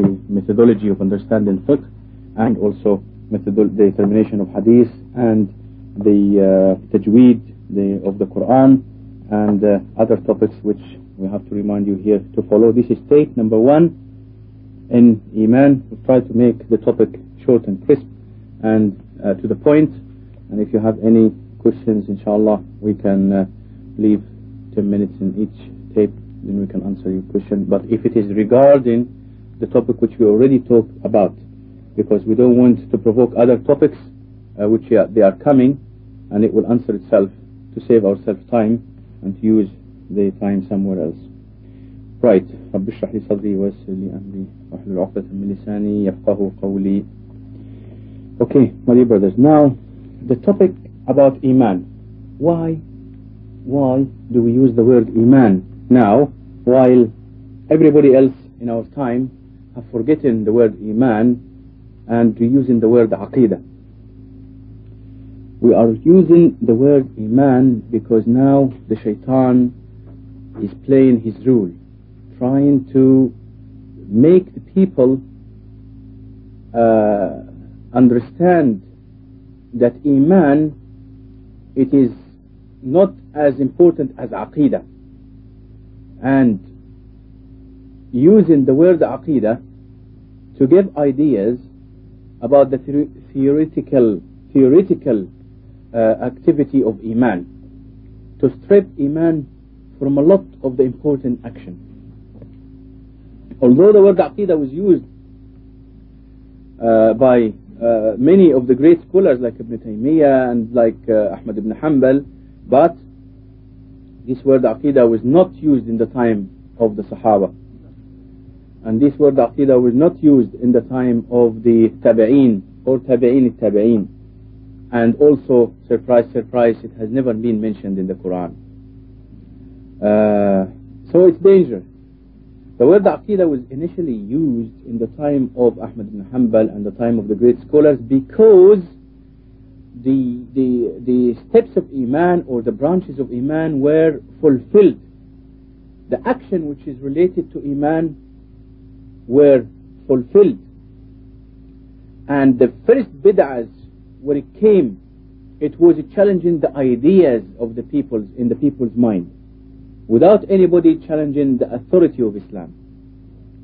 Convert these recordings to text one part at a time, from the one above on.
the methodology of understanding fiqh and also the determination of hadith and the uh, tajweed the, of the Quran and uh, other topics which we have to remind you here to follow. This is take number one in Iman. We try to make the topic short and crisp and uh, to the point. And if you have any questions, inshallah, we can uh, leave 10 minutes in each tape, then we can answer your question. But if it is regarding the topic which we already talked about, because we don't want to provoke other topics uh, which are, they are coming, and it will answer itself to save ourselves time and to use the time somewhere else. Right. رب اشرح لي صدري ويسر لي أمري واحلل عقدة من لساني يفقه قولي. Okay, my dear brothers. Now, the topic about Iman. Why, why do we use the word Iman now, while everybody else in our time forgotten the word Iman and using the word Aqidah? We are using the word Iman because now the shaitan is playing his role, trying to make the people uh, understand that Iman it is not as important as Aqidah and using the word Aqidah to give ideas about the theoretical theoretical uh, activity of Iman to strip Iman from a lot of the important action. Although the word Aqidah was used uh, by uh, many of the great scholars like Ibn Taymiyyah and like uh, Ahmad ibn Hanbal, but this word Aqidah was not used in the time of the Sahaba. And this word Aqidah was not used in the time of the Tabi'een or Tabi'een Tabi'een. And also, surprise, surprise, it has never been mentioned in the Quran. Uh, so it's dangerous. The word Aqidah was initially used in the time of Ahmad ibn Hanbal and the time of the great scholars because the, the, the steps of Iman or the branches of Iman were fulfilled. The action which is related to Iman were fulfilled. And the first bid'ahs, when it came, it was challenging the ideas of the people's, in the people's mind. Without anybody challenging the authority of Islam,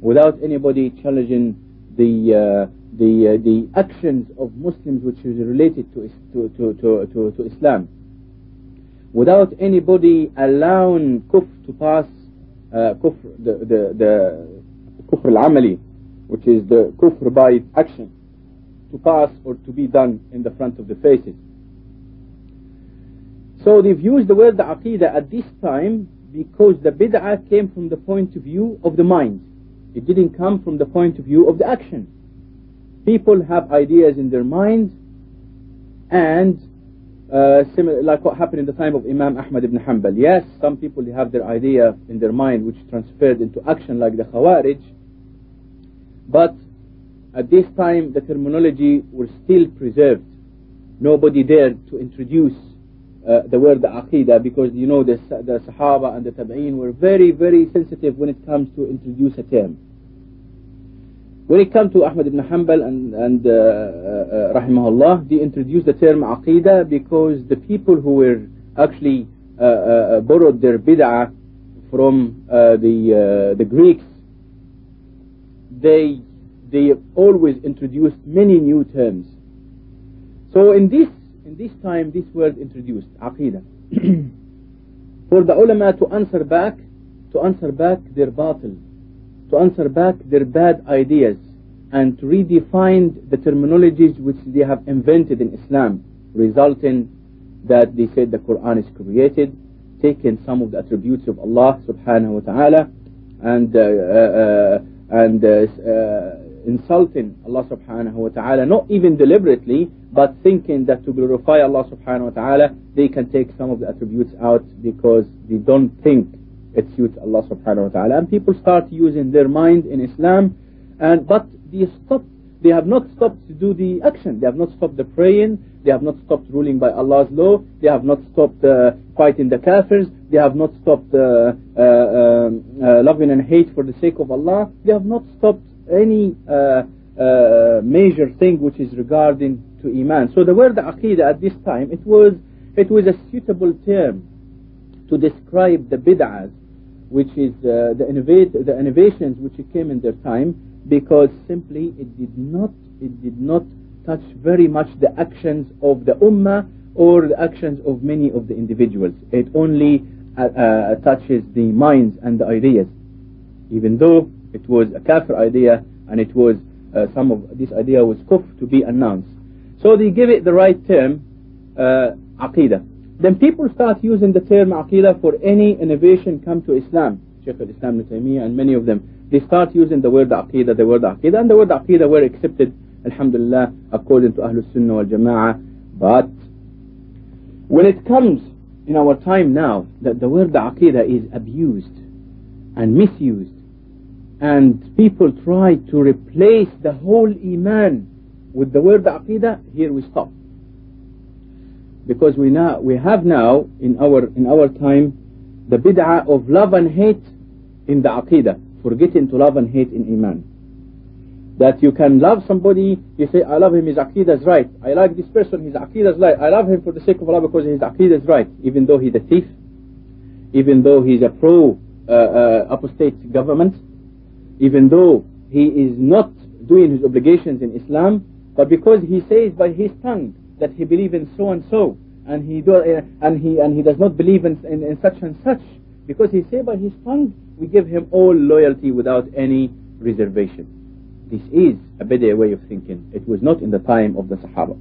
without anybody challenging the uh, the uh, the actions of Muslims which is related to to to to, to, Islam, without anybody allowing kufr to pass uh, kufr the, the kufr al-amali, which is the kufr by action, to pass or to be done in the front of the faces. So they've used the word the aqidah at this time because the bid'ah came from the point of view of the mind. It didn't come from the point of view of the action. People have ideas in their mind and uh, similar, like what happened in the time of Imam Ahmad ibn Hanbal. Yes, some people have their idea in their mind which transferred into action like the Khawarij, but at this time the terminology was still preserved. Nobody dared to introduce uh, the word aqidah because you know the, the Sahaba and the Tabi'een were very very sensitive when it comes to introduce a term. When it comes to Ahmad ibn Hanbal and, and uh, uh, rahimahullah, they introduced the term aqidah because the people who were actually uh, uh, borrowed their bid'ah from uh, the the Greeks, they they always introduced many new terms. So in this in this time this word introduced aqidah for the ulama to answer back to answer back their batil to answer back their bad ideas and to redefine the terminologies which they have invented in Islam resulting that they said the Quran is created taking some of the attributes of Allah subhanahu wa ta'ala and uh, uh, and uh, insulting Allah subhanahu wa ta'ala, not even deliberately, but thinking that to glorify Allah subhanahu wa ta'ala, they can take some of the attributes out because they don't think it suits Allah subhanahu wa ta'ala. And people start using their mind in Islam, and but they stop. They have not stopped to do the action. They have not stopped the praying. They have not stopped ruling by Allah's law. They have not stopped uh, fighting the kafirs. They have not stopped uh, uh, loving and hate for the sake of Allah. They have not stopped any uh, uh, major thing which is regarding to iman. So the word aqidah at this time it was it was a suitable term to describe the bid'ahs, which is uh, the innovate the innovations which came in their time, because simply it did not it did not touch very much the actions of the ummah or the actions of many of the individuals. It only uh, uh, touches the minds and the ideas, even though it was a kafir idea and it was uh, some of this idea was kufr to be announced. So they give it the right term, uh, aqidah. Then people start using the term aqidah for any innovation come to Islam. Shaykh al-Islam and many of them, they start using the word aqidah, the word aqidah, and the word aqidah were accepted, alhamdulillah, according to Ahlul Sunnah wal Jama'ah. But when it comes in our time now that the word aqidah is abused and misused, and people try to replace the whole iman with the word aqidah, here we stop. Because we now we have now in our in our time the bid'ah of love and hate in the aqidah, forgetting to love and hate in iman. That you can love somebody, you say, I love him, his aqidah is right. I like this person, his aqidah is right. I love him for the sake of Allah because his aqidah is right. Even though he's a thief, even though he's a pro uh, uh, apostate government, even though he is not doing his obligations in Islam, but because he says by his tongue that he believes in so and so, and he do, uh, and he and he does not believe in, in, in such and such, because he say by his tongue, we give him all loyalty without any reservation. This is a better way of thinking. It was not in the time of the Sahaba.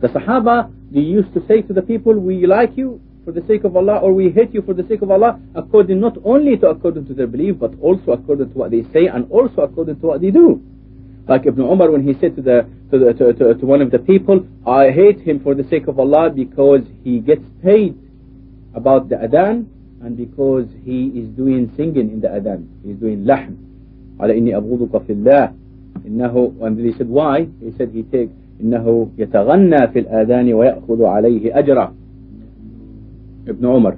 The Sahaba, they used to say to the people, we like you for the sake of Allah or we hate you for the sake of Allah according not only to according to their belief but also according to what they say and also according to what they do. Like Ibn Umar when he said to, the, to, the, to, to, to one of the people, I hate him for the sake of Allah because he gets paid about the adhan and because he is doing singing in the adhan. He's doing lahn. على إني أبغضك في الله إنه and he said why he said he takes إنه يتغنى في الآذان ويأخذ عليه أجرا ابن عمر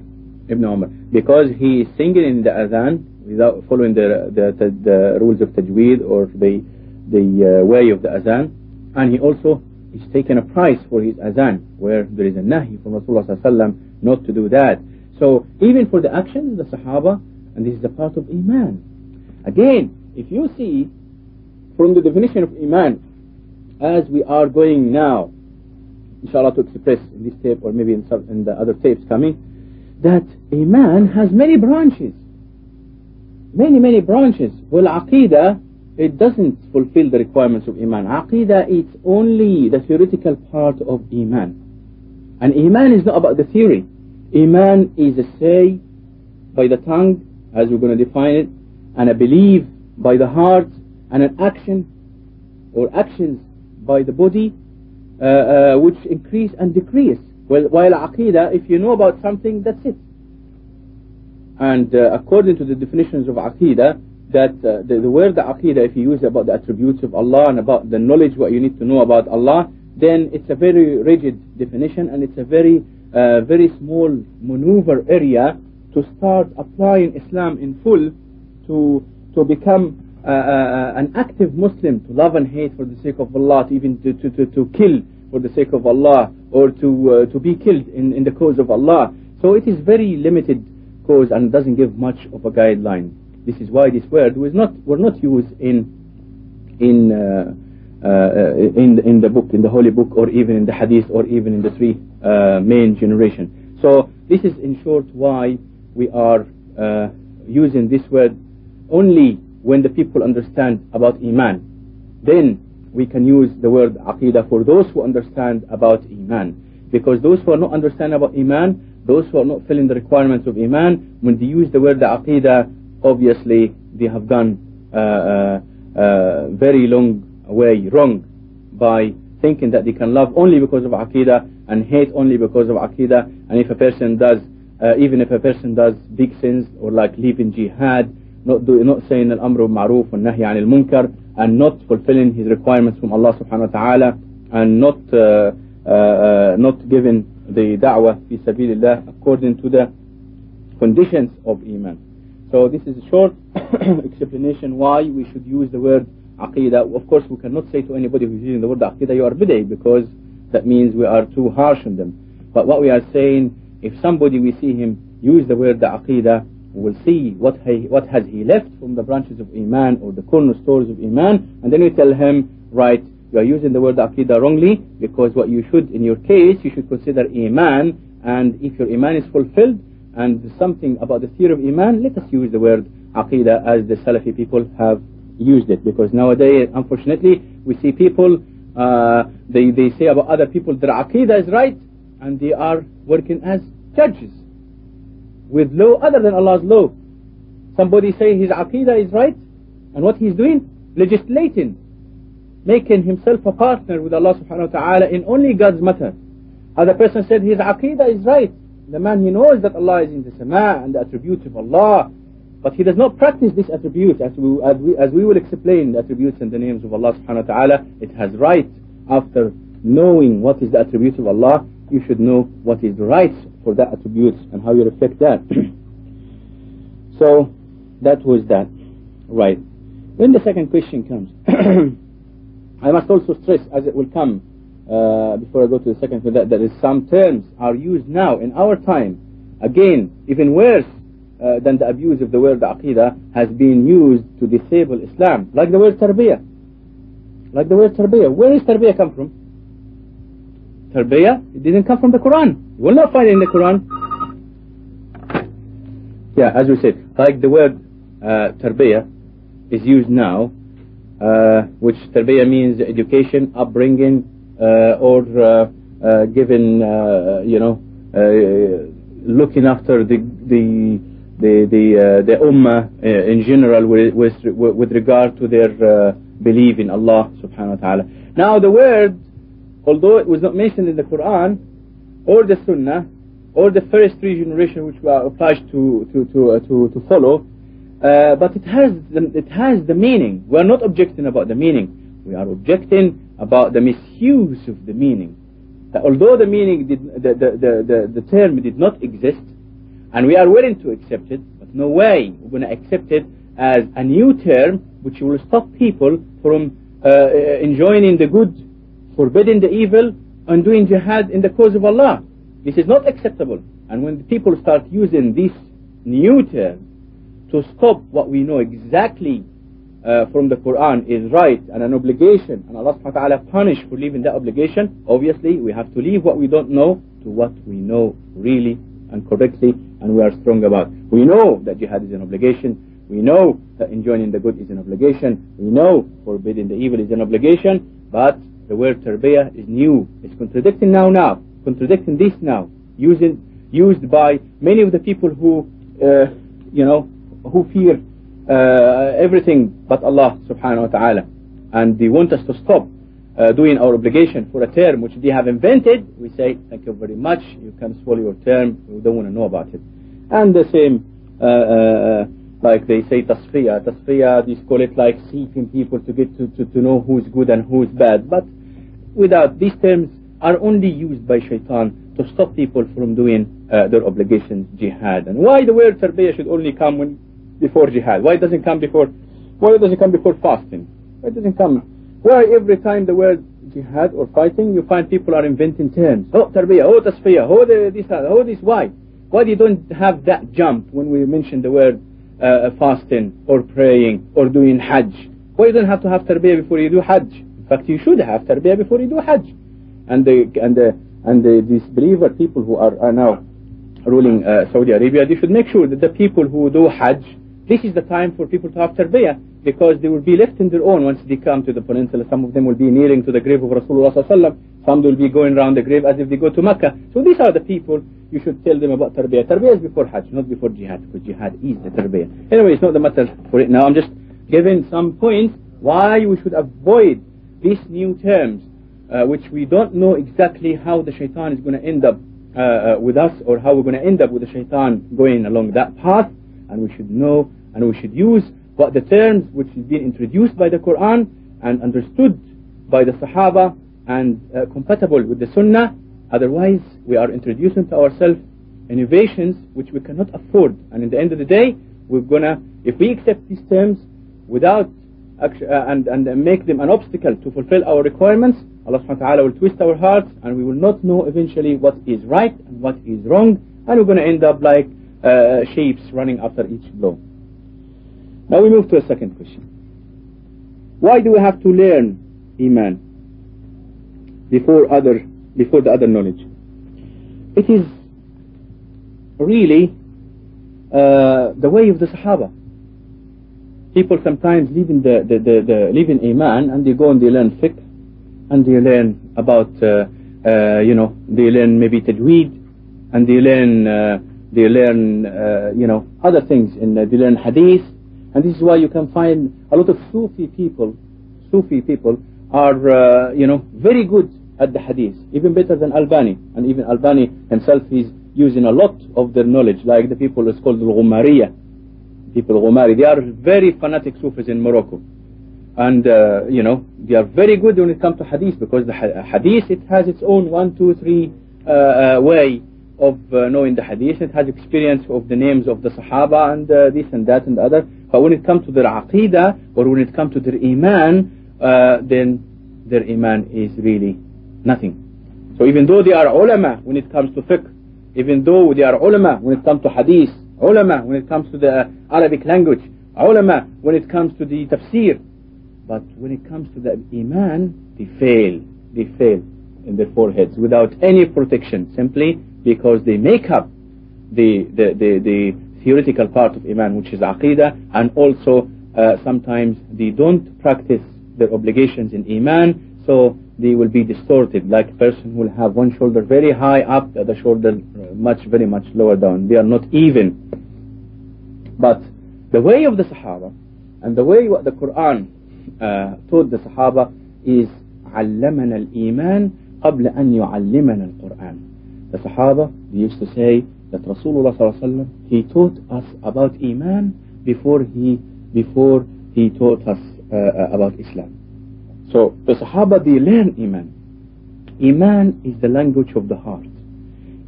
ابن عمر because he is singing in the adhan without following the, the, the, the rules of tajweed or the the uh, way of the azan and he also is taking a price for his azan where there is a nahi from Rasulullah not to do that. So even for the actions of the Sahaba and this is a part of Iman. Again if you see from the definition of Iman as we are going now inshallah to express in this tape or maybe in, some, in the other tapes coming that Iman has many branches. Many many branches. Well Aqidah it doesn't fulfill the requirements of Iman Aqidah is only the theoretical part of Iman and Iman is not about the theory Iman is a say by the tongue as we're going to define it and a belief by the heart and an action or actions by the body uh, uh, which increase and decrease. Well, while aqidah, if you know about something, that's it. And uh, according to the definitions of aqidah, that uh, the, the word the aqidah, if you use about the attributes of Allah and about the knowledge what you need to know about Allah, then it's a very rigid definition and it's a very uh, very small maneuver area to start applying Islam in full to to become uh, uh, an active Muslim, to love and hate for the sake of Allah, to even to, to, to, to kill for the sake of Allah, or to uh, to be killed in, in the cause of Allah. So it is very limited cause and doesn't give much of a guideline. This is why this word was not were not used in in uh, uh, in in the book, in the holy book, or even in the hadith, or even in the three uh, main generation. So this is in short why we are uh, using this word only when the people understand about Iman. Then we can use the word Aqidah for those who understand about Iman. Because those who are not understand about Iman, those who are not filling the requirements of Iman, when they use the word Aqidah, obviously they have gone uh, uh, uh, very long way wrong by thinking that they can love only because of Aqidah and hate only because of Aqidah. And if a person does, uh, even if a person does big sins or like leaving jihad, not, do, not saying al-amru ma'roof and nahi anil munkar and not fulfilling his requirements from Allah subhanahu wa ta'ala and not uh, uh, uh, not giving the da'wah fi sabilillah according to the conditions of iman so this is a short explanation why we should use the word aqidah. Of course, we cannot say to anybody who's using the word aqidah, you are bid'ah, because that means we are too harsh on them. But what we are saying, if somebody we see him use the word aqidah, we will see what, he, what has he left from the branches of iman or the cornerstones of iman, and then we tell him, right, you are using the word aqidah wrongly, because what you should, in your case, you should consider iman, and if your iman is fulfilled, and something about the theory of iman, let us use the word aqidah as the Salafi people have used it, because nowadays, unfortunately, we see people, uh, they, they say about other people, their aqidah is right, and they are working as judges with law other than Allah's law. Somebody say his aqidah is right, and what he's doing? Legislating, making himself a partner with Allah subhanahu wa ta'ala in only God's matter. Other person said his aqidah is right. The man he knows that Allah is in the sama and the attributes of Allah, but he does not practice this attribute as we, as we, as we will explain the attributes and the names of Allah subhanahu wa ta'ala. It has right after knowing what is the attributes of Allah, you should know what is the right for that attribute and how you reflect that. so that was that. Right. When the second question comes, I must also stress, as it will come uh, before I go to the second, that there is some terms are used now in our time. Again, even worse uh, than the abuse of the word aqidah has been used to disable Islam, like the word tarbiyah. Like the word tarbiyah. Where is tarbiyah come from? Tarbiyah, it didn't come from the Quran. You will not find it in the Quran. Yeah, as we said, like the word uh, tarbiyah is used now, uh, which tarbiyah means education, upbringing, or uh, uh, given, uh, you know, looking after the the the the, the ummah in general with, with, with regard to their belief in Allah subhanahu wa ta'ala. Now the word, although it was not mentioned in the Quran, or the Sunnah or the first three generations which we are obliged to to to uh, to, to follow uh, but it has the, it has the meaning we are not objecting about the meaning we are objecting about the misuse of the meaning that although the meaning did the, the, the, the, the term did not exist and we are willing to accept it but no way we're going to accept it as a new term which will stop people from uh, uh enjoying the good forbidding the evil and doing jihad in the cause of Allah. This is not acceptable. And when people start using this new term to stop what we know exactly uh, from the Quran is right and an obligation, and Allah subhanahu wa ta'ala punish for leaving that obligation, obviously we have to leave what we don't know to what we know really and correctly and we are strong about. We know that jihad is an obligation. We know that enjoining the good is an obligation. We know forbidding the evil is an obligation. But the word tarbiyah is new. It's contradicting now now, contradicting this now, using, used by many of the people who, uh, you know, who fear uh, everything but Allah subhanahu wa ta'ala. And they want us to stop uh, doing our obligation for a term which they have invented. We say, thank you very much, you can swallow your term, we don't want to know about it. And the same, uh, uh, like they say tasfiyah. Tasfiyah, they call it like seeking people to get to, to, to know who's good and who's bad. But without these terms are only used by shaitan to stop people from doing uh, their obligations, jihad. And why the word tarbiyah should only come when, before jihad? Why it doesn't come before? Why it doesn't come before fasting? Why doesn't come? Why every time the word jihad or fighting, you find people are inventing terms? Oh, tarbiyah, oh, tasfiyah, oh, this, oh, this. Why? Why do you don't have that jump when we mention the word uh, fasting or praying or doing hajj? Why you don't have to have tarbiyah before you do hajj? In fact, you should have tarbiyah before you do Hajj. And the and the and the disbeliever people who are, are now ruling uh, Saudi Arabia, they should make sure that the people who do Hajj, this is the time for people to have tarbiyah because they will be left in their own once they come to the peninsula. Some of them will be kneeling to the grave of Rasulullah Some will be going around the grave as if they go to Mecca. So these are the people you should tell them about tarbiyah. Tarbiyah is before Hajj, not before jihad, because jihad is the tarbiyah. Anyway, it's not the matter for it now. I'm just giving some points why we should avoid these new terms, uh, which we don't know exactly how the shaitan is going to end up uh, uh, with us or how we're going to end up with the shaitan going along that path, and we should know and we should use what the terms which is being introduced by the Quran and understood by the Sahaba and uh, compatible with the Sunnah. Otherwise, we are introducing to ourselves innovations which we cannot afford. And in the end of the day, we're gonna, if we accept these terms without uh, and, and make them an obstacle to fulfill our requirements, Allah subhanahu wa ta'ala will twist our hearts and we will not know eventually what is right and what is wrong and we're going to end up like uh, sheeps running after each blow. Now we move to a second question. Why do we have to learn Iman before other before the other knowledge? It is really uh, the way of the Sahaba. People sometimes leave in the, the, the, the in Iman and they go and they learn fiqh and they learn about uh, uh, you know they learn maybe tajweed and they learn uh, they learn uh, you know other things and uh, they learn hadith and this is why you can find a lot of Sufi people Sufi people are uh, you know very good at the hadith even better than Albani. And even Albani himself is using a lot of their knowledge like the people is called Al-Ghumariya people Ghumari they are very fanatic Sufis in Morocco. And uh, you know they are very good when it comes to hadith because the hadith it has its own one two three uh, uh, way of uh, knowing the hadith. It has experience of the names of the sahaba and uh, this and that and the other but when it comes to their aqidah or when it comes to their iman uh, then their iman is really nothing. So even though they are ulama when it comes to fiqh even though they are ulama when it comes to hadith ulama when it comes to the Arabic language ulama when it comes to the tafsir but when it comes to the iman they fail they fail in their foreheads without any protection simply because they make up the the, the, the theoretical part of iman which is aqidah and also uh, sometimes they don't practice their obligations in iman so they will be distorted like a person who will have one shoulder very high up the other shoulder uh, much very much lower down they are not even but the way of the sahaba and the way what the quran uh, taught the sahaba is علمنا الإيمان قبل أن يعلمنا القرآن the sahaba they used to say that Rasulullah sallallahu he taught us about iman before he before he taught us uh, about Islam so the Sahaba they learn Iman. Iman is the language of the heart.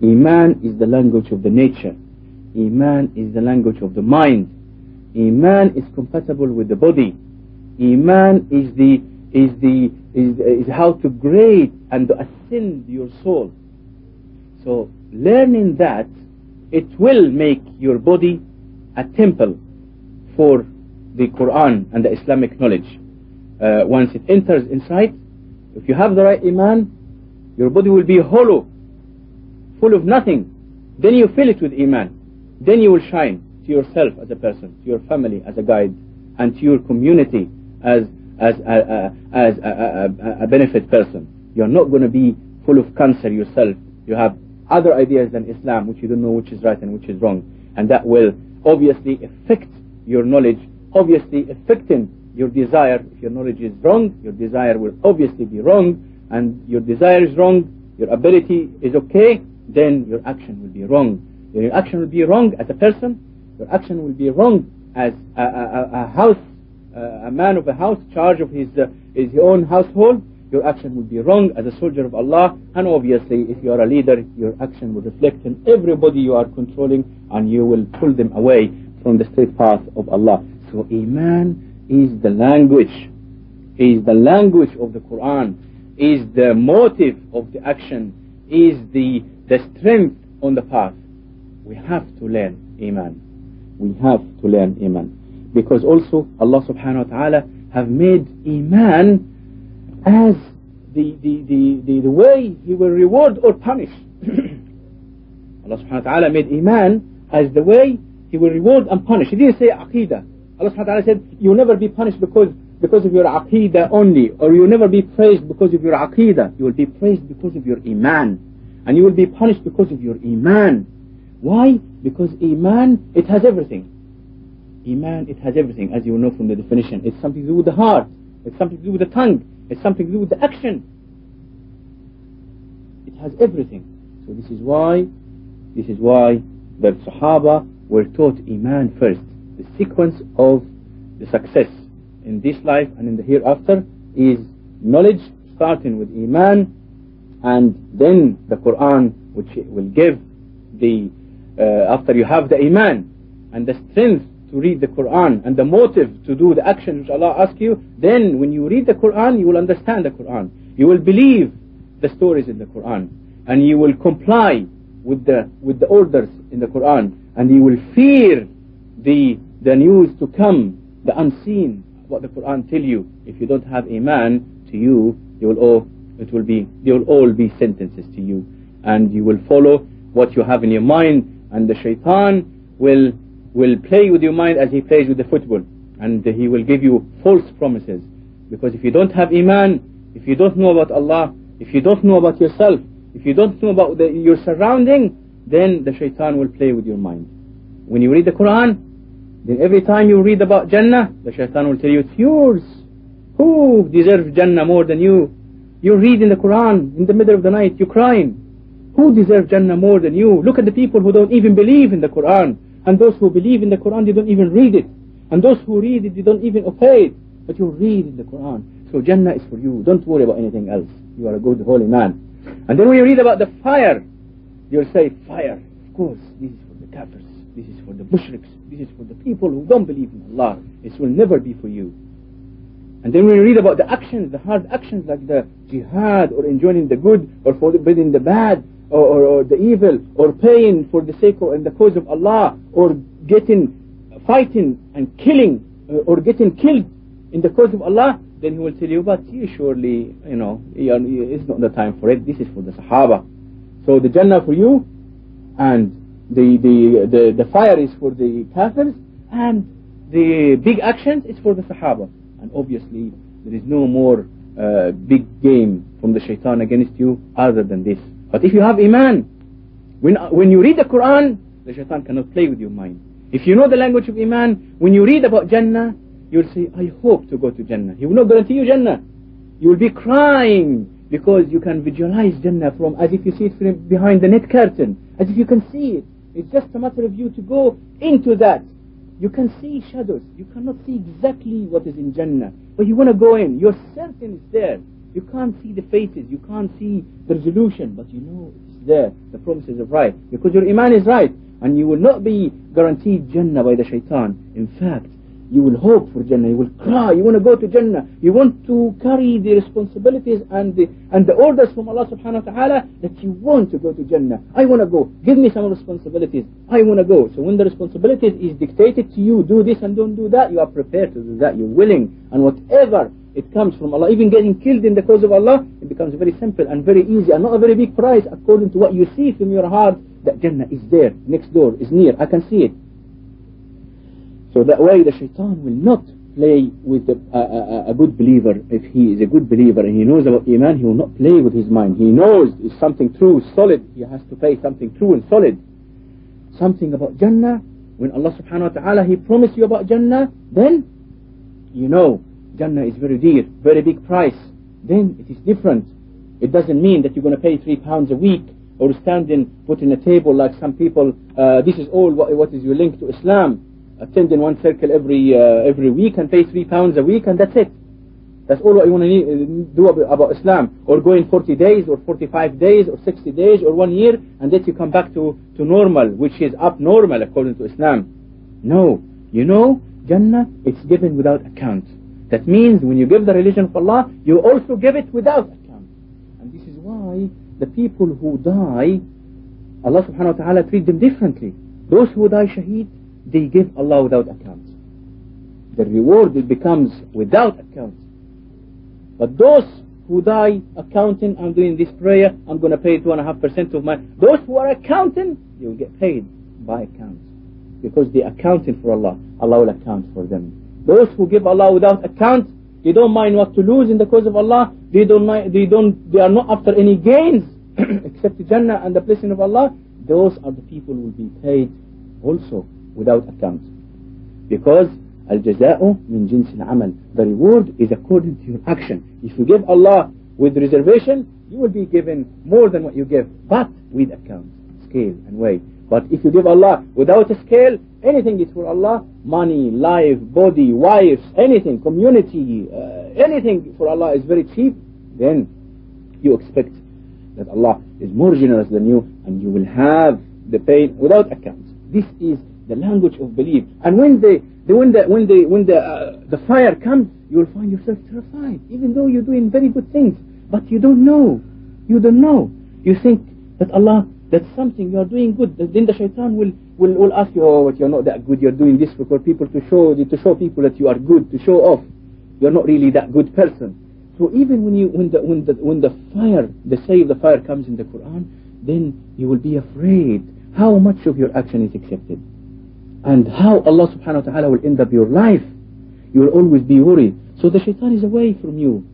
Iman is the language of the nature. Iman is the language of the mind. Iman is compatible with the body. Iman is the is the is, is how to grade and to ascend your soul. So learning that it will make your body a temple for the Quran and the Islamic knowledge uh, once it enters inside, if you have the right iman, your body will be hollow, full of nothing. Then you fill it with iman. Then you will shine to yourself as a person, to your family as a guide, and to your community as as a, a, as a, a, a benefit person. You're not going to be full of cancer yourself. You have other ideas than Islam, which you don't know which is right and which is wrong, and that will obviously affect your knowledge, obviously affecting your desire, if your knowledge is wrong, your desire will obviously be wrong, and your desire is wrong, your ability is okay, then your action will be wrong. Your action will be wrong as a person, your action will be wrong as a, a, a house, a man of a house, charge of his, uh, his own household, your action will be wrong as a soldier of Allah, and obviously if you are a leader, your action will reflect in everybody you are controlling, and you will pull them away from the straight path of Allah. So Iman is the language, is the language of the Quran, is the motive of the action, is the, the strength on the path. We have to learn Iman. We have to learn Iman. Because also Allah subhanahu wa ta'ala have made Iman as the, the, the, the, the way He will reward or punish. Allah subhanahu wa ta'ala made Iman as the way He will reward and punish. He didn't say Aqidah. Allah subhanahu wa ta'ala said, you will never be punished because, because of your aqidah only, or you will never be praised because of your aqidah. You will be praised because of your iman. And you will be punished because of your iman. Why? Because iman, it has everything. Iman, it has everything, as you know from the definition. It's something to do with the heart. It's something to do with the tongue. It's something to do with the action. It has everything. So this is why, this is why the Sahaba were taught Iman first the sequence of the success in this life and in the hereafter is knowledge starting with Iman and then the Quran which will give the uh, after you have the Iman and the strength to read the Quran and the motive to do the action which Allah asks you, then when you read the Quran, you will understand the Quran. You will believe the stories in the Quran. And you will comply with the, with the orders in the Quran. And you will fear the, the news to come, the unseen, what the Quran tell you. If you don't have Iman to you, you will all, it will be, they will all be sentences to you. And you will follow what you have in your mind. And the shaitan will, will play with your mind as he plays with the football. And he will give you false promises. Because if you don't have Iman, if you don't know about Allah, if you don't know about yourself, if you don't know about the, your surrounding, then the shaitan will play with your mind. When you read the Quran, then every time you read about Jannah, the shaitan will tell you, it's yours. Who deserves Jannah more than you? You read in the Quran in the middle of the night, you're crying. Who deserves Jannah more than you? Look at the people who don't even believe in the Quran. And those who believe in the Quran, they don't even read it. And those who read it, they don't even obey it. But you read in the Quran. So Jannah is for you. Don't worry about anything else. You are a good holy man. And then when you read about the fire, you'll say, fire. Of course, this is for the kafirs. This is for the mushriks. This is for the people who don't believe in Allah. This will never be for you. And then when you read about the actions, the hard actions like the jihad or enjoying the good or forbidding the bad or, or, or the evil or pain for the sake of and the cause of Allah or getting fighting and killing uh, or getting killed in the cause of Allah, then he will tell you, but surely, you know, it's not the time for it. This is for the Sahaba. So the Jannah for you and the, the, the, the fire is for the Kafirs and the big actions is for the Sahaba. And obviously there is no more uh, big game from the shaitan against you other than this. But if you have Iman, when, uh, when you read the Quran, the shaitan cannot play with your mind. If you know the language of Iman, when you read about Jannah, you'll say, I hope to go to Jannah. He will not guarantee you Jannah. You will be crying because you can visualize Jannah from as if you see it from behind the net curtain, as if you can see it. It's just a matter of you to go into that. You can see shadows. You cannot see exactly what is in Jannah. But you want to go in. You're certain it's there. You can't see the faces. You can't see the resolution. But you know it's there. The promises are right. Because your iman is right. And you will not be guaranteed Jannah by the shaitan. In fact, you will hope for Jannah, you will cry, you want to go to Jannah, you want to carry the responsibilities and the, and the orders from Allah subhanahu wa ta'ala that you want to go to Jannah. I want to go, give me some responsibilities, I want to go. So when the responsibilities is dictated to you, do this and don't do that, you are prepared to do that, you're willing. And whatever it comes from Allah, even getting killed in the cause of Allah, it becomes very simple and very easy and not a very big price according to what you see from your heart that Jannah is there, next door, is near, I can see it. So that way the shaitan will not play with a, a, a, good believer. If he is a good believer and he knows about Iman, he will not play with his mind. He knows it's something true, solid. He has to pay something true and solid. Something about Jannah. When Allah subhanahu wa ta'ala, He promised you about Jannah, then you know Jannah is very dear, very big price. Then it is different. It doesn't mean that you're going to pay three pounds a week or stand in, put in a table like some people. Uh, this is all what, what is your link to Islam attend in one circle every uh, every week and pay three pounds a week and that's it. That's all what you want to uh, do about Islam. Or go in 40 days or 45 days or 60 days or one year and then you come back to, to normal, which is abnormal according to Islam. No. You know, Jannah, it's given without account. That means when you give the religion of Allah, you also give it without account. And this is why the people who die, Allah subhanahu wa ta'ala treat them differently. Those who die shaheed, they give Allah without account. The reward it becomes without account. But those who die accounting, I'm doing this prayer, I'm going to pay two and a half percent of my. Those who are accounting, they will get paid by account because they accounting for Allah. Allah will account for them. Those who give Allah without account, they don't mind what to lose in the cause of Allah. They don't. Mind, they don't. They are not after any gains except the Jannah and the blessing of Allah. Those are the people who will be paid also without account. Because al-jaza'u min jins al-amal. The reward is according to your action. If you give Allah with reservation, you will be given more than what you give, but with account, scale and weigh. But if you give Allah without a scale, anything is for Allah, money, life, body, wives, anything, community, uh, anything for Allah is very cheap, then you expect that Allah is more generous than you and you will have the pain without account. This is the language of belief. And when the, the when the when the when the uh, the fire comes, you'll find yourself terrified, even though you're doing very good things, but you don't know, you don't know. You think that Allah, that's something you are doing good. Then the shaitan will will, will ask you, oh, but you're not that good. You're doing this for people to show to show people that you are good, to show off. You're not really that good person. So even when you when the when the when the fire, the say of the fire comes in the Quran, then you will be afraid how much of your action is accepted and how Allah subhanahu wa ta'ala will end up your life. You will always be worried. So the shaitan is away from you.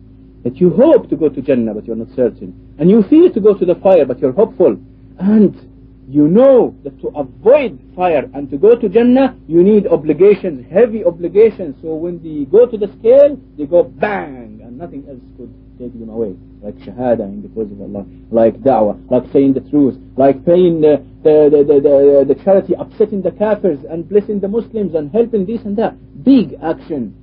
That you hope to go to Jannah but you're not certain. And you fear to go to the fire but you're hopeful. And you know that to avoid fire and to go to Jannah, you need obligations, heavy obligations. So when they go to the scale, they go bang, and nothing else could take them away. Like shahada in the cause of Allah, like da'wah, like saying the truth, like paying the, the, the, the, the charity, upsetting the kafirs, and blessing the Muslims, and helping this and that. Big action,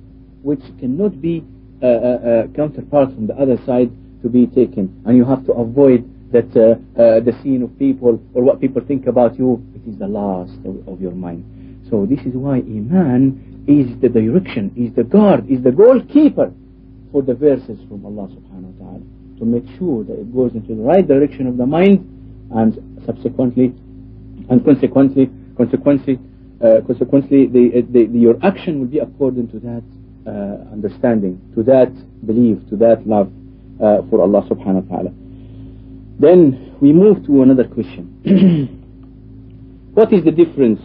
which cannot be uh, uh, uh, counterpart from the other side to be taken. And you have to avoid that uh, uh, the scene of people or what people think about you, it is the last of, of, your mind. So this is why Iman is the direction, is the guard, is the goalkeeper for the verses from Allah subhanahu wa ta'ala to make sure that it goes into the right direction of the mind and subsequently and consequently consequently uh, consequently the, the, the, your action will be according to that uh, understanding, to that belief, to that love uh, for Allah subhanahu wa ta'ala. Then we move to another question. what is the difference?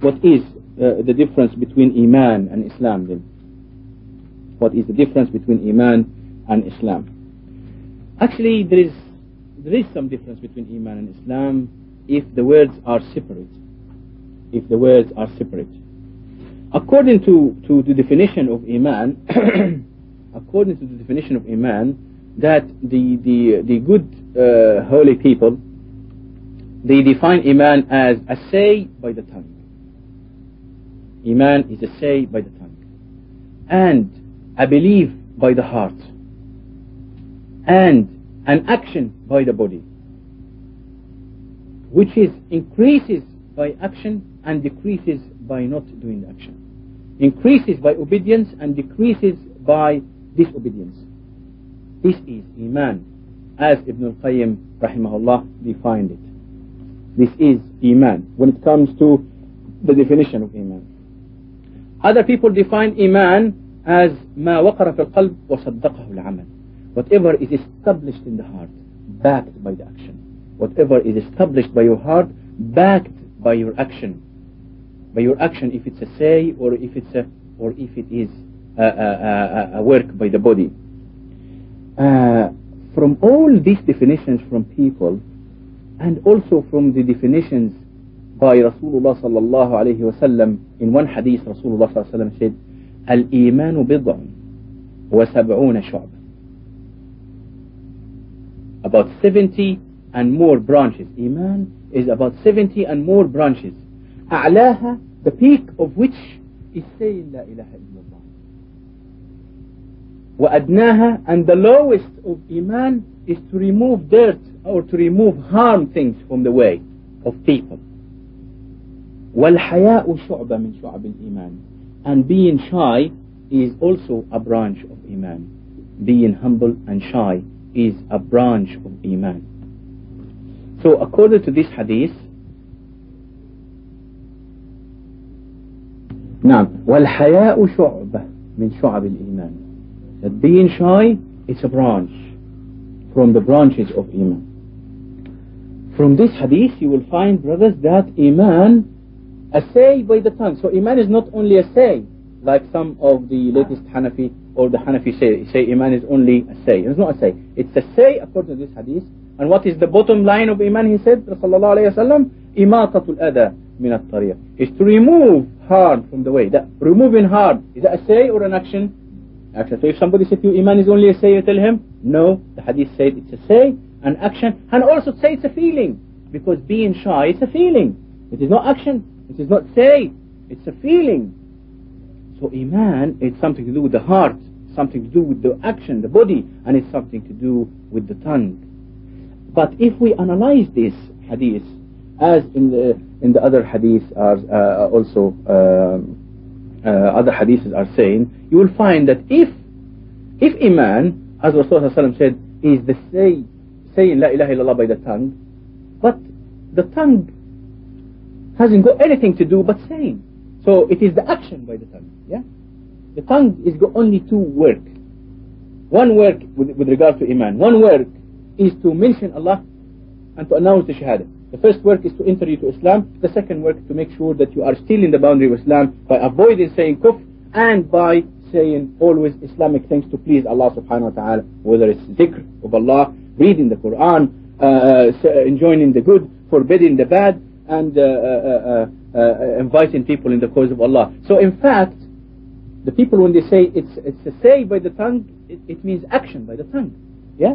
What is uh, the difference between Iman and Islam then? What is the difference between Iman and Islam? Actually, there is there is some difference between Iman and Islam if the words are separate. If the words are separate. According to, to the definition of Iman, according to the definition of Iman, that the, the, the good uh, holy people, they define Iman as a say by the tongue. Iman is a say by the tongue. And a belief by the heart. And an action by the body. Which is increases by action and decreases by not doing action. Increases by obedience and decreases by disobedience. This is Iman as Ibn al-Qayyim rahimahullah defined it. This is Iman when it comes to the definition of Iman. Other people define Iman as ما وقر في القلب وصدقه العمل. Whatever is established in the heart, backed by the action. Whatever is established by your heart, backed by your action. By your action, if it's a say or if it's a, or if it is a, a, a, a work by the body. Uh, from all these definitions from people and also from the definitions by Rasulullah sallallahu alayhi wasallam in one hadith Rasulullah sallallahu alayhi wasallam said الإيمان بضع وسبعون شعبة about 70 and more branches Iman is about 70 and more branches أعلاها the peak of which is saying لا إله إلا الله وأدناها and the lowest of Iman is to remove dirt or to remove harm things from the way of people والحياء شعبة من شعب الإيمان and being shy is also a branch of Iman being humble and shy is a branch of Iman so according to this hadith نعم والحياء شعبة من شعب الإيمان that being shy, is a branch from the branches of Iman. From this hadith, you will find, brothers, that Iman, a say by the tongue. So Iman is not only a say, like some of the latest Hanafi or the Hanafi say, say Iman is only a say. It's not a say. It's a say according to this hadith. And what is the bottom line of Iman? He said, Sallallahu Alaihi Wasallam, imatatul min al is to remove harm from the way. That removing harm is that a say or an action? Action. So if somebody said to you, Iman is only a say, you tell him, no, the hadith said it's a say, an action, and also say it's a feeling. Because being shy, is a feeling. It is not action. It is not say. It's a feeling. So Iman, it's something to do with the heart, something to do with the action, the body, and it's something to do with the tongue. But if we analyze this hadith, as in the, in the other hadiths are uh, also um, Uh, other hadiths are saying, you will find that if if iman, as Rasulullah said, is the say, saying La ilaha illallah by the tongue, but the tongue hasn't got anything to do but saying. So it is the action by the tongue. Yeah, the tongue is got only two work. One work with, with regard to iman. One work is to mention Allah and to announce the shahada. The first work is to enter you to Islam. The second work is to make sure that you are still in the boundary of Islam by avoiding saying kufr and by saying always Islamic things to please Allah subhanahu wa ta'ala, whether it's dhikr of Allah, reading the Quran, uh, enjoining the good, forbidding the bad, and uh, uh, uh, inviting people in the cause of Allah. So in fact, the people when they say it's it's a say by the tongue, it, it means action by the tongue. Yeah?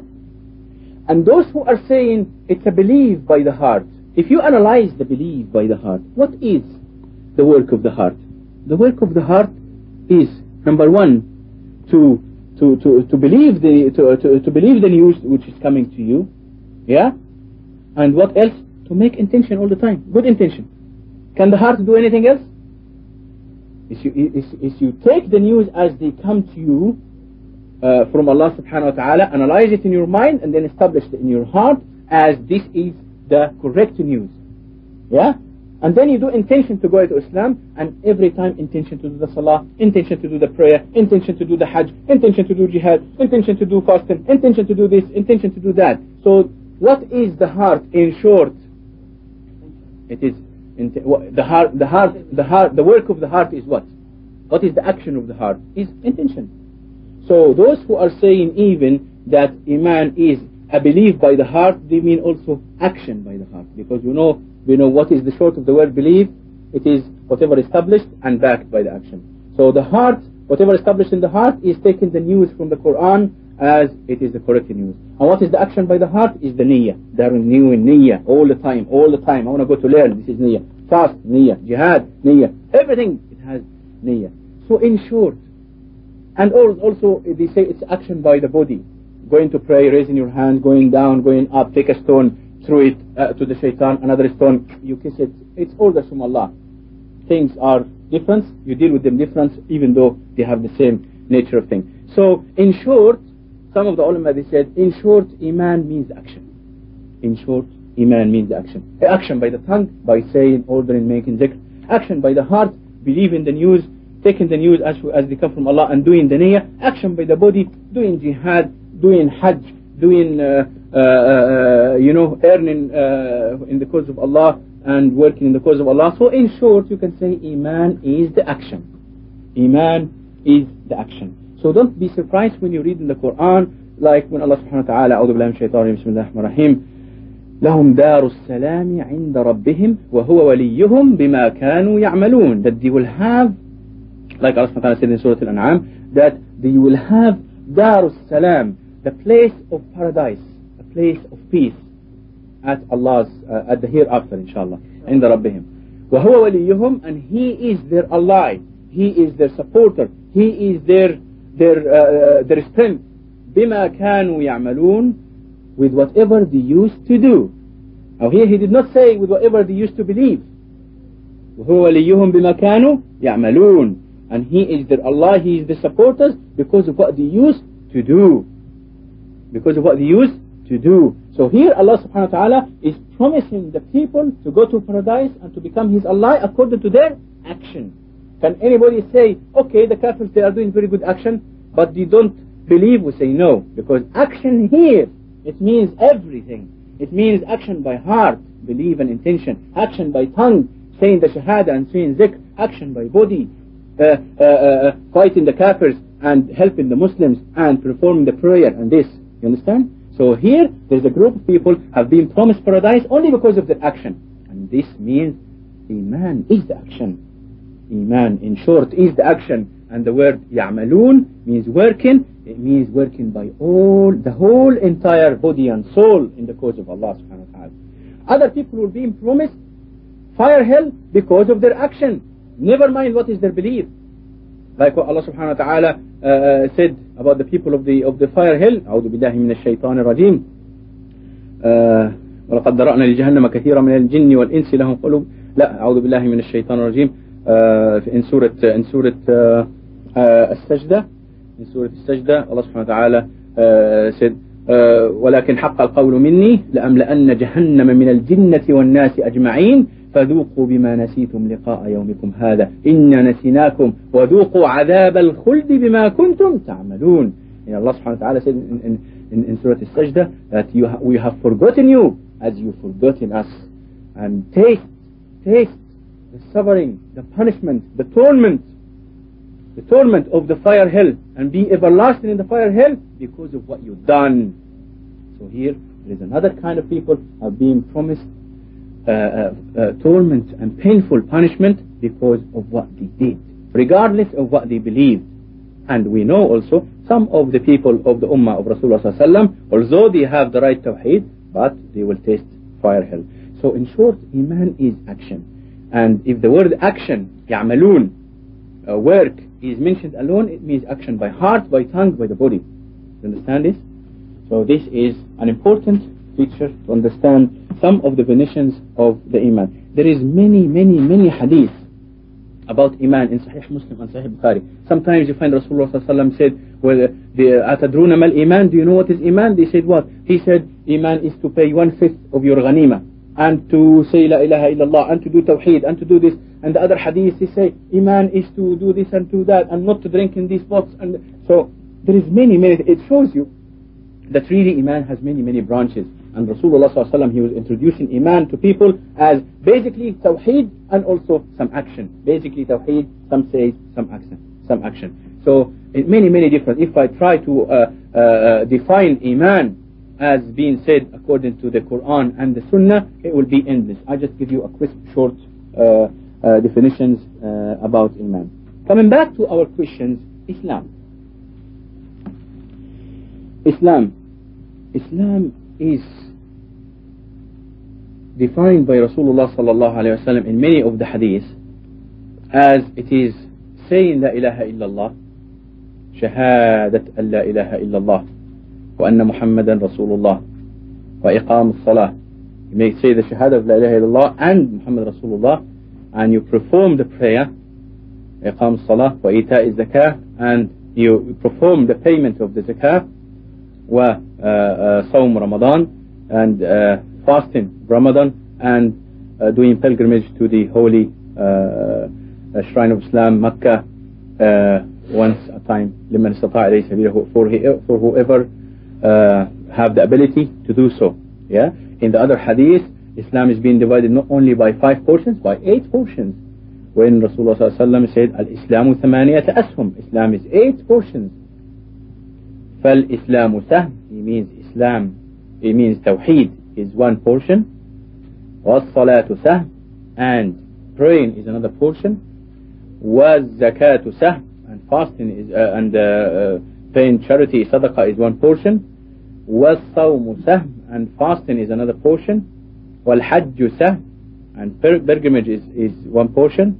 And those who are saying it's a belief by the heart, if you analyze the belief by the heart, what is the work of the heart? The work of the heart is number one, to to to, to believe the to, to, to believe the news which is coming to you, yeah, and what else? To make intention all the time, good intention. Can the heart do anything else? If you, if, if you take the news as they come to you uh, from Allah subhanahu wa ta'ala, analyze it in your mind and then establish it in your heart as this is the correct news. Yeah? And then you do intention to go into Islam and every time intention to do the salah, intention to do the prayer, intention to do the hajj, intention to do jihad, intention to do fasting, intention to do this, intention to do that. So what is the heart in short? It is the heart, the heart, the heart, the work of the heart is what? What is the action of the heart? Is intention. So those who are saying even that iman is a belief by the heart, they mean also action by the heart. Because you know, we know what is the short of the word belief. It is whatever established and backed by the action. So the heart, whatever established in the heart, is taking the news from the Quran as it is the correct news. And what is the action by the heart is the niyyah. They're renewing niyyah all the time, all the time. I want to go to learn. This is niyyah. Fast, niyyah. Jihad, niyyah. Everything, it has niyyah. So in short, and also they say it's action by the body. Going to pray, raising your hand, going down, going up, take a stone, throw it uh, to the shaitan, another stone, you kiss it. It's all the Allah. Things are different, you deal with them different, even though they have the same nature of thing. So in short, some of the ulama they said, in short, iman means action. In short, iman means action. Action by the tongue, by saying, ordering, making zikr. Action by the heart, believing the news, taking the news as, as they come from Allah and doing the niyyah. Action by the body, doing jihad, doing hajj, doing, uh, uh, uh, you know, earning uh, in the cause of Allah and working in the cause of Allah. So in short, you can say iman is the action. Iman is the action. So don't be surprised when you read in the Quran, like when Allah subhanahu wa ta'ala, أعوذ بالله من الشيطان الرجيم بسم الله الرحمن الرحيم لهم دار السلام عند ربهم وهو وليهم بما كانوا يعملون that they will have like Allah subhanahu wa ta'ala said in Surah Al-An'am that they will have دار السلام the place of paradise a place of peace at Allah's uh, at the hereafter inshallah عند ربهم وهو وليهم and he is their ally he is their supporter he is their their, uh, their strength بما كانوا يعملون with whatever they used to do now here he did not say with whatever they used to believe وهو وليهم بما كانوا يعملون and he is their Allah he is the supporters because of what they used to do because of what they used to do so here Allah subhanahu wa ta'ala is promising the people to go to paradise and to become his Allah according to their action can anybody say, okay, the Kafirs, they are doing very good action, but they don't believe? We say no, because action here, it means everything. It means action by heart, belief and intention. Action by tongue, saying the Shahada and saying Zikr. Action by body, fighting the Kafirs and helping the Muslims and performing the prayer and this. You understand? So here, there's a group of people have been promised paradise only because of their action. And this means Iman is the action. Iman, in short, is the action. And the word يعملون means working. It means working by all, the whole entire body and soul in the cause of Allah subhanahu wa ta'ala. Other people will be promised fire hell because of their action. Never mind what is their belief. Like what Allah subhanahu wa ta'ala uh, said about the people of the of the fire hell. أعوذ بالله من الشيطان الرجيم. ولقد ذرأنا لجهنم كثيرا من الجن والإنس لهم قلوب لا أعوذ بالله من الشيطان الرجيم uh, in سورة in سورة uh, uh, السجدة in سورة السجدة الله سبحانه وتعالى uh, said uh, ولكن حق القول مني لأملأن جهنم من الجنة والناس أجمعين فذوقوا بما نسيتم لقاء يومكم هذا إنا نسيناكم وذوقوا عذاب الخلد بما كنتم تعملون Allah subhanahu wa ta'ala said in, in, in Surah Al-Sajdah that you ha we have forgotten you as you forgotten us and taste taste the suffering the punishment the torment the torment of the fire hell and be everlasting in the fire hell because of what you've done so here there is another kind of people are being promised uh, uh, uh, torment and painful punishment because of what they did, regardless of what they believed. And we know also some of the people of the Ummah of Rasulullah although they have the right Tawheed, but they will taste fire hell. So in short, Iman is action. And if the word action, يعملون, uh, work, is mentioned alone, it means action by heart, by tongue, by the body. You understand this? So this is an important feature to understand some of the definitions of the Iman. There is many, many, many hadith about Iman in Sahih Muslim and Sahih Bukhari. Sometimes you find Rasulullah said, well, the Atadruna mal Iman, do you know what is Iman? They said what? He said, Iman is to pay one-fifth of your ghanima and to say La ilaha illallah and to do Tawheed and to do this. And the other hadith, they say, Iman is to do this and to that and not to drink in these pots. And so there is many, many, it shows you that really Iman has many, many branches. And Rasulullah ﷺ, he was introducing Iman to people as basically Tawheed and also some action. Basically Tawheed, some say some action. Some action. So many, many different. If I try to uh, uh, define Iman as being said according to the Quran and the Sunnah, it will be endless. I just give you a crisp, short uh, uh, definitions uh, about Iman. Coming back to our questions, Islam. Islam. Islam is defined by Rasulullah sallallahu alayhi wa in many of the hadiths as it is saying La ilaha illallah شهادة أن لا إله إلا الله وأن محمدا رسول الله وإقام الصلاة You may say the shahada of La ilaha illallah and Muhammad Rasulullah and you perform the prayer إقام الصلاة وإيتاء الزكاة and you perform the payment of the zakah uh, uh, Sawm Ramadan and uh, fasting Ramadan and doing pilgrimage to the holy shrine of Islam, Mecca, once a time for, for whoever have the ability to do so. Yeah. In the other hadith, Islam is being divided not only by five portions, by eight portions. When Rasulullah said, Al-Islamu thamaniyata. Islam is eight portions. فالإسلام سهم. He means Islam. He means Tawheed is one portion والصلاة سهم and praying is another portion والزكاة سهم and fasting is uh, and uh, uh, paying charity sadaqah is one portion والصوم سهم and fasting is another portion والحج سهم and pilgrimage is, is one portion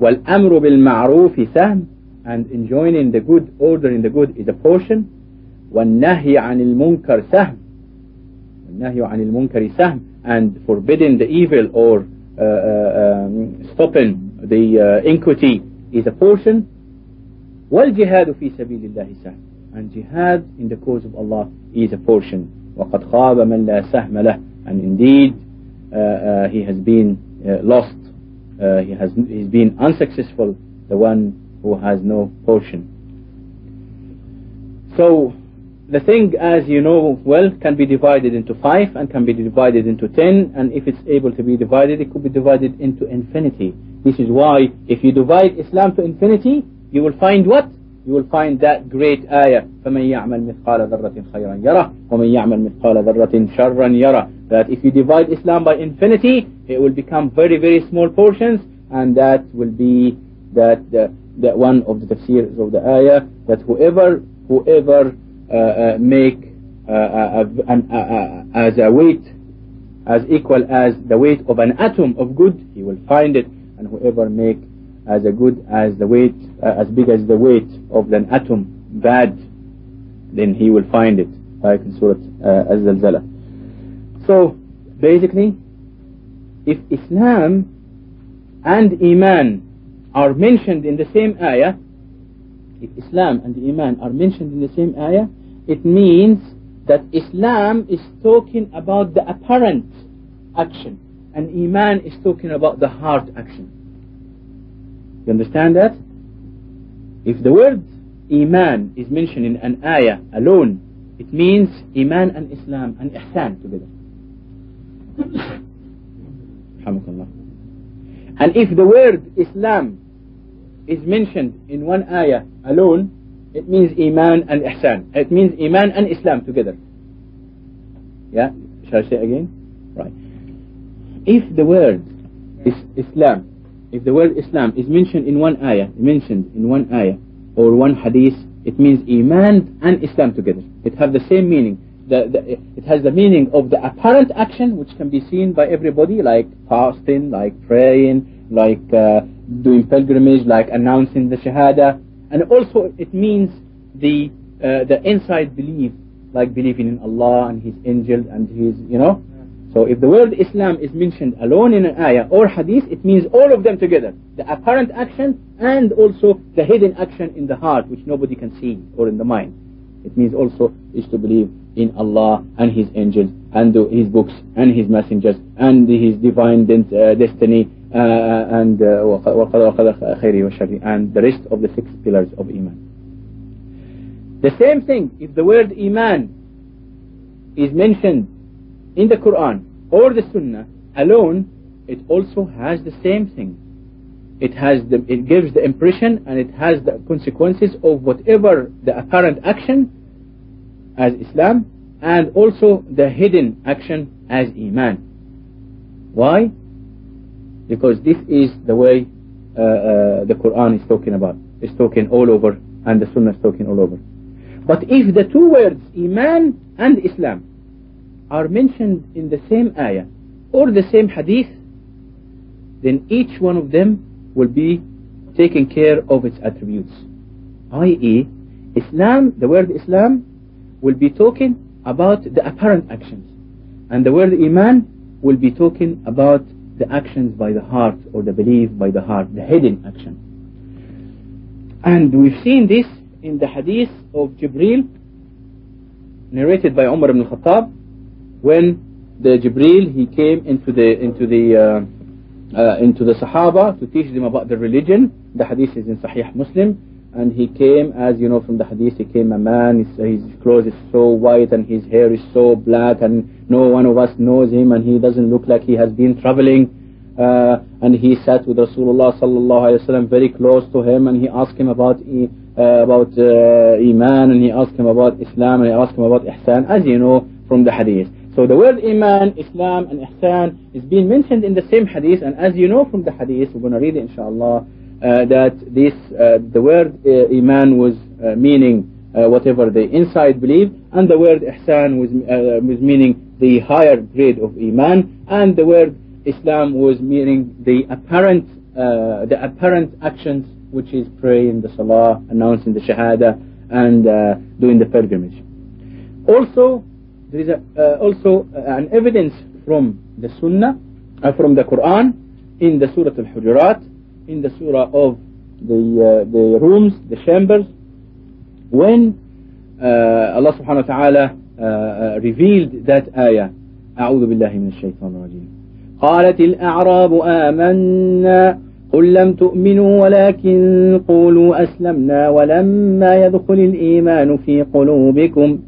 والأمر بالمعروف سهم and enjoining the good ordering the good is a portion والنهي عن المنكر سهم النهي عن المنكر سهم and forbidding the evil or uh, uh, um, stopping the uh, iniquity is a portion والجهاد في سبيل الله سهم and jihad in the cause of Allah is a portion وقد خاب من لا سهم له and indeed uh, uh, he has been uh, lost he has he's been unsuccessful the one who has no portion so the thing, as you know well, can be divided into five and can be divided into ten, and if it's able to be divided, it could be divided into infinity. This is why, if you divide Islam to infinity, you will find what? You will find that great ayah, فَمَنْ يَعْمَلْ مِثْقَالَ ذَرَّةٍ خَيْرًا يَرَى وَمَنْ يَعْمَلْ مِثْقَالَ ذَرَّةٍ شَرًّا يَرَى That if you divide Islam by infinity, it will become very, very small portions, and that will be that, that, that one of the tafsirs of the ayah, that whoever, whoever uh, uh, uh, uh, make uh, uh an, as a weight as equal as the weight of an atom of good he will find it. And whoever make as a good as the weight as big as the weight of an atom bad then he will find it. Like in Surah uh, Az-Zalzala so basically if Islam and Iman are mentioned in the same ayah, if Islam and Iman are mentioned in the same ayah, it means that Islam is talking about the apparent action and Iman is talking about the heart action. You understand that? If the word Iman is mentioned in an ayah alone, it means Iman and Islam and Ihsan together. and if the word Islam is mentioned in one ayah alone, it means Iman and Ihsan. It means Iman and Islam together. Yeah? Shall I say again? Right. If the word is Islam, if the word Islam is mentioned in one ayah, mentioned in one ayah or one hadith, it means Iman and Islam together. It has the same meaning. The, the, it has the meaning of the apparent action which can be seen by everybody like fasting, like praying, like uh, doing pilgrimage, like announcing the Shahada. And also it means the, uh, the inside belief, like believing in Allah and His angels and His, you know. So if the word Islam is mentioned alone in an ayah or hadith, it means all of them together. The apparent action and also the hidden action in the heart which nobody can see or in the mind. It means also is to believe in Allah and His angels and His books and His messengers and His divine uh, uh, and uh, and the rest of the six pillars of Iman. The same thing, if the word Iman is mentioned in the Quran or the Sunnah alone, it also has the same thing. It has the, it gives the impression and it has the consequences of whatever the apparent action as Islam and also the hidden action as Iman. Why? Because this is the way uh, uh, the Quran is talking about. It's talking all over and the Sunnah is talking all over. But if the two words Iman and Islam are mentioned in the same ayah or the same hadith, then each one of them will be taking care of its attributes. I.e., Islam, the word Islam, will be talking about the apparent actions. And the word Iman will be talking about the actions by the heart or the belief by the heart, the hidden action. And we've seen this in the hadith of Jibril, narrated by Umar ibn al-Khattab, when the Jibril he came into the into the uh, uh, into the Sahaba to teach them about the religion. The hadith is in Sahih Muslim, and he came as you know from the hadith he came a man. His, his clothes is so white and his hair is so black, and no one of us knows him, and he doesn't look like he has been traveling. Uh, and he sat with Rasulullah sallallahu alaihi wasallam very close to him, and he asked him about uh, about uh, iman, and he asked him about Islam, and he asked him about ihsan, as you know from the hadith. So the word Iman, Islam and Ihsan is being mentioned in the same hadith and as you know from the hadith, we're going to read it inshallah, that this, uh, the word uh, Iman was uh, meaning uh, whatever the inside belief and the word Ihsan was, uh, was meaning the higher grade of Iman and the word Islam was meaning the apparent, the apparent actions which is praying the Salah, announcing the Shahada and doing the pilgrimage. Also, there is a, uh, also uh, an evidence from the Sunnah, uh, from the Quran, in the Surah Al-Hujurat, in the Surah of the uh, the rooms, the chambers, when uh, Allah Subhanahu wa Taala uh, revealed that ayah. أعوذ بالله من الشيطان الرجيم قالت الأعراب آمنا قل لم تؤمنوا ولكن قولوا أسلمنا ولما يدخل الإيمان في قلوبكم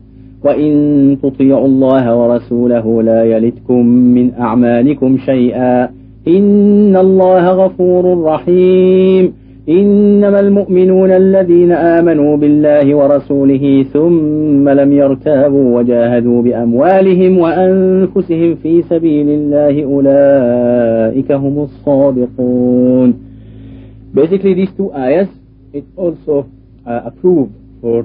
وإن تطيعوا الله ورسوله لا يلتكم من أعمالكم شيئا إن الله غفور رحيم. إنما المؤمنون الذين آمنوا بالله ورسوله ثم لم يرتابوا وجاهدوا بأموالهم وأنفسهم في سبيل الله أولئك هم الصادقون. Basically these two ayahs, it's also uh, approved for